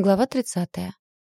Глава 30.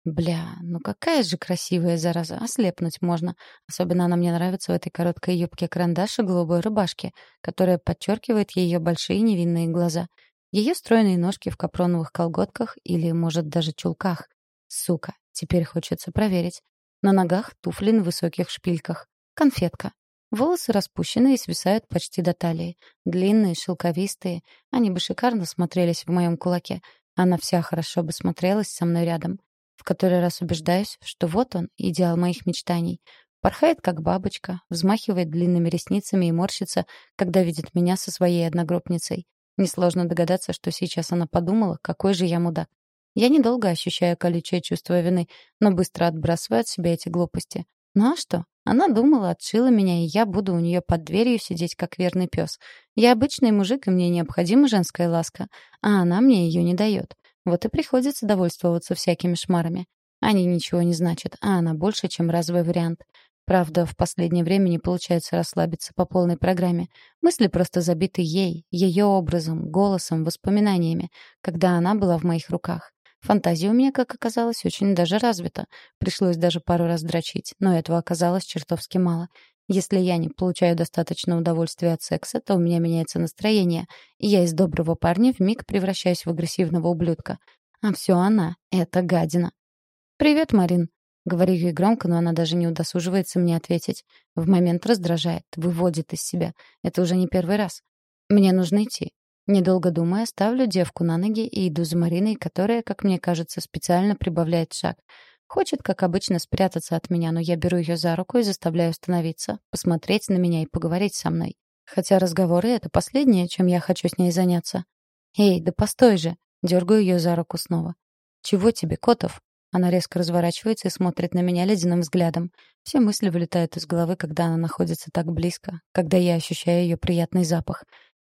Бля, ну какая же красивая зараза, ослепнуть можно. Особенно она мне нравится в этой короткой юбке-карандаш и голубой рубашке, которая подчеркивает ее большие невинные глаза. Ее стройные ножки в капроновых колготках или, может, даже чулках. Сука, теперь хочется проверить. На ногах туфли на высоких шпильках. Конфетка. Волосы распущены и свисают почти до талии. Длинные, шелковистые. Они бы шикарно смотрелись в моем кулаке. Она вся хорошо бы смотрелась со мной рядом. В который раз убеждаюсь, что вот он, идеал моих мечтаний. Порхает, как бабочка, взмахивает длинными ресницами и морщится, когда видит меня со своей одногруппницей. Несложно догадаться, что сейчас она подумала, какой же я мудак. Я недолго ощущаю колючее чувство вины, но быстро отбрасываю от себя эти глупости. Ну а что? Она думала, отшила меня, и я буду у нее под дверью сидеть, как верный пес. Я обычный мужик, и мне необходима женская ласка, а она мне ее не дает. Вот и приходится довольствоваться всякими шмарами. Они ничего не значат, а она больше, чем разовый вариант. Правда, в последнее время не получается расслабиться по полной программе. Мысли просто забиты ей, ее образом, голосом, воспоминаниями, когда она была в моих руках. Фантазия у меня, как оказалось, очень даже развита. Пришлось даже пару раз дрочить, но этого оказалось чертовски мало. Если я не получаю достаточно удовольствия от секса, то у меня меняется настроение, и я из доброго парня вмиг превращаюсь в агрессивного ублюдка. А все она — это гадина. «Привет, Марин», — говорю ей громко, но она даже не удосуживается мне ответить. В момент раздражает, выводит из себя. Это уже не первый раз. Мне нужно идти. Недолго думая, ставлю девку на ноги и иду за Мариной, которая, как мне кажется, специально прибавляет шаг. Хочет, как обычно, спрятаться от меня, но я беру ее за руку и заставляю остановиться, посмотреть на меня и поговорить со мной. Хотя разговоры — это последнее, чем я хочу с ней заняться. «Эй, да постой же!» — дергаю ее за руку снова. «Чего тебе, Котов?» Она резко разворачивается и смотрит на меня ледяным взглядом. Все мысли вылетают из головы, когда она находится так близко, когда я ощущаю ее приятный запах.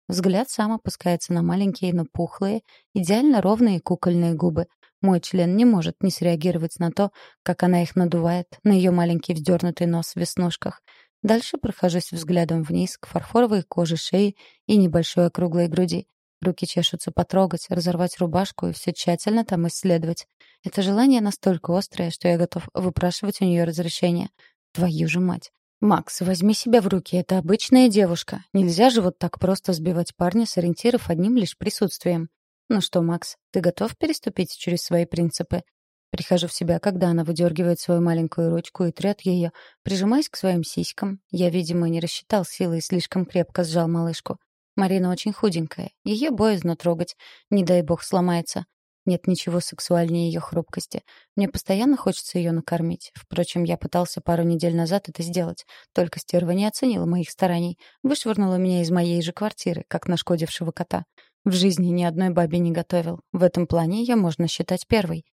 Взгляд сам опускается на маленькие, но пухлые, идеально ровные кукольные губы, мой член не может не среагировать на то, как она их надувает, на ее маленький вздернутый нос в веснушках. Дальше прохожусь взглядом вниз к фарфоровой коже шеи и небольшой округлой груди. Руки чешутся потрогать, разорвать рубашку и все тщательно там исследовать. Это желание настолько острое, что я готов выпрашивать у нее разрешение. Твою же мать. «Макс, возьми себя в руки, это обычная девушка. Нельзя же вот так просто сбивать парня с одним лишь присутствием. «Ну что, Макс, ты готов переступить через свои принципы?» Прихожу в себя, когда она выдергивает свою маленькую ручку и трет ее, прижимаясь к своим сиськам. Я, видимо, не рассчитал силы и слишком крепко сжал малышку. Марина очень худенькая. Ее боязно трогать. Не дай бог сломается. Нет ничего сексуальнее ее хрупкости. Мне постоянно хочется ее накормить. Впрочем, я пытался пару недель назад это сделать. Только стерва не оценила моих стараний. Вышвырнула меня из моей же квартиры, как нашкодившего кота. В жизни ни одной бабе не готовил. В этом плане я можно считать первой.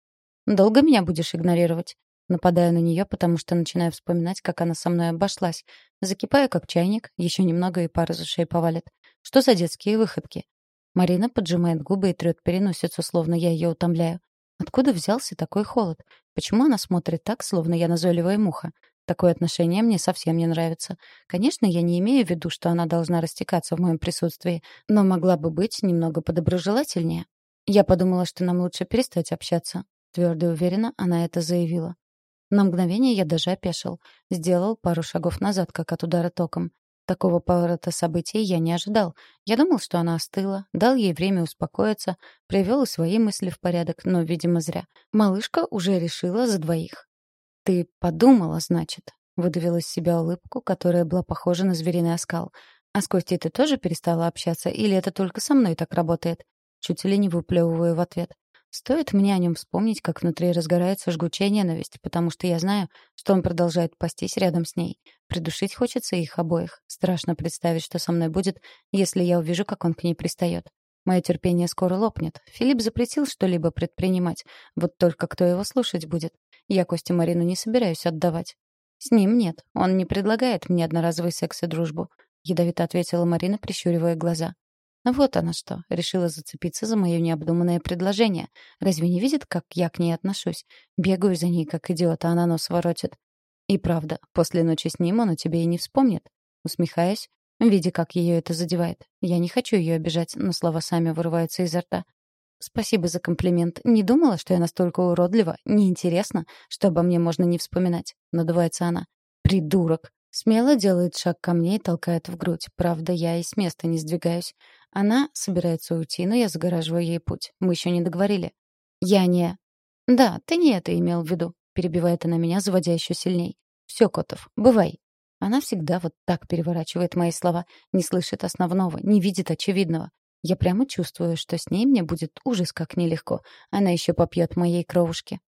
Долго меня будешь игнорировать? Нападаю на нее, потому что начинаю вспоминать, как она со мной обошлась. Закипаю, как чайник, еще немного и пара за шею повалит. Что за детские выходки? Марина поджимает губы и трет переносицу, словно я ее утомляю. Откуда взялся такой холод? Почему она смотрит так, словно я назойливая муха? Такое отношение мне совсем не нравится. Конечно, я не имею в виду, что она должна растекаться в моем присутствии, но могла бы быть немного подоброжелательнее. Я подумала, что нам лучше перестать общаться. Твердо и уверенно она это заявила. На мгновение я даже опешил. Сделал пару шагов назад, как от удара током. Такого поворота событий я не ожидал. Я думал, что она остыла, дал ей время успокоиться, привел свои мысли в порядок, но, видимо, зря. Малышка уже решила за двоих. «Ты подумала, значит?» — выдавила из себя улыбку, которая была похожа на звериный оскал. «А с Костей ты тоже перестала общаться, или это только со мной так работает?» Чуть ли не выплевываю в ответ. Стоит мне о нем вспомнить, как внутри разгорается жгучая ненависть, потому что я знаю, что он продолжает пастись рядом с ней. Придушить хочется их обоих. Страшно представить, что со мной будет, если я увижу, как он к ней пристает. Мое терпение скоро лопнет. Филипп запретил что-либо предпринимать. Вот только кто его слушать будет? Я Косте Марину не собираюсь отдавать. С ним нет. Он не предлагает мне одноразовый секс и дружбу. Ядовито ответила Марина, прищуривая глаза. Вот она что, решила зацепиться за мое необдуманное предложение. Разве не видит, как я к ней отношусь? Бегаю за ней, как идиот, а она нос воротит. И правда, после ночи с ним он о тебе и не вспомнит. Усмехаясь, видя, как ее это задевает. Я не хочу ее обижать, но слова сами вырываются изо рта. Спасибо за комплимент. Не думала, что я настолько уродлива, неинтересно, что обо мне можно не вспоминать. Надувается она. Придурок. Смело делает шаг ко мне и толкает в грудь. Правда, я и с места не сдвигаюсь. Она собирается уйти, но я загораживаю ей путь. Мы еще не договорили. Я не... Да, ты не это имел в виду. Перебивает она меня, заводя еще сильней. Все, Котов, бывай. Она всегда вот так переворачивает мои слова, не слышит основного, не видит очевидного. Я прямо чувствую, что с ней мне будет ужас как нелегко. Она еще попьет моей кровушки.